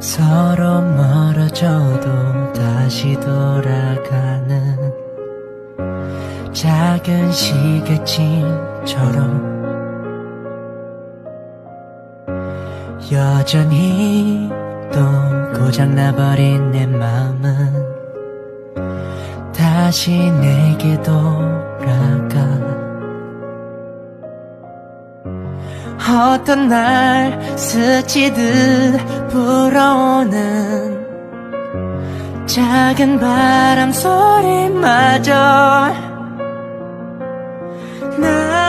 서로 멀어져도 다시 돌아가는 작은 시계찜처럼 여전히 또 고장나버린 내 마음은 다시 내게 돌아가 어떤 날 스치듯 불어오는 작은 바람 소리마저 난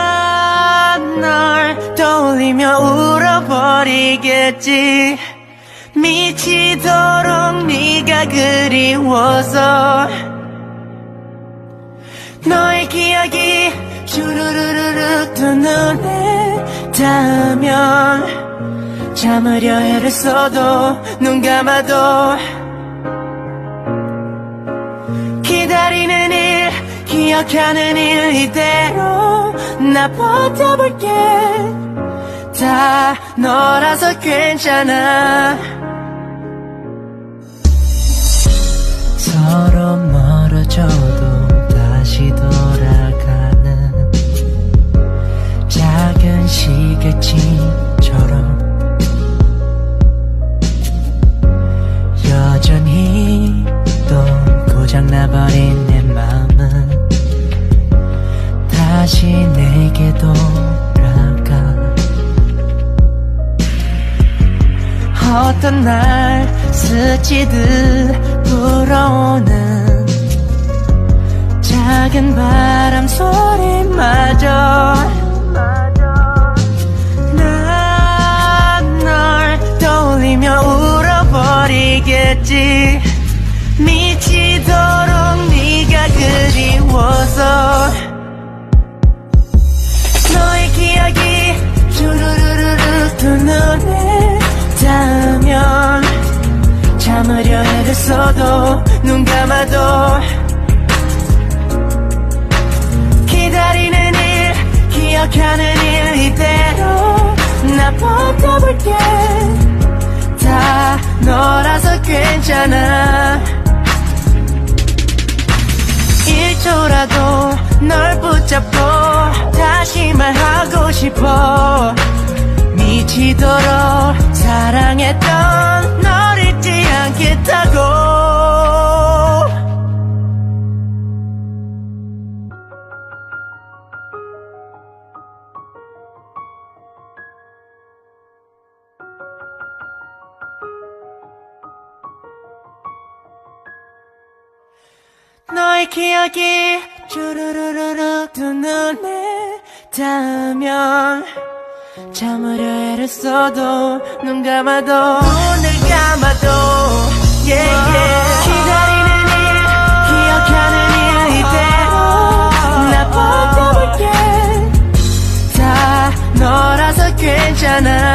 널 떠올리며 울어버리겠지. 미치도록 네가 그리워서 너의 기억이 두 닿으면 잠으려 애를 써도 눈 감아도 기다리는 일 기억하는 일 이대로 나 버텨볼게. 다 너라서 괜찮아. 서로 멀어져도 다시 내게 돌아가. 어떤 날 스치듯 불어오는 작은 바람 소리마저. 난 널 떠올리며 울어버리겠지 두 눈에 닿으면 잠으려 애를 써도 눈 감아도 기다리는 일 기억하는 일 이대로 나 버텨볼게. 다 너라서 괜찮아. 1초라도 널 붙잡고 다시 말하고 싶어 미치도록 사랑했던 널 잊지 않겠다고. 너의 기억이 주르르르르 두 눈에 닿으면 잠으려 애를 써도 눈 감아도 눈을 감아도 yeah, yeah. 기다리는 일 기억하는 일 이대로 나 보고 볼게. 다 너라서 괜찮아.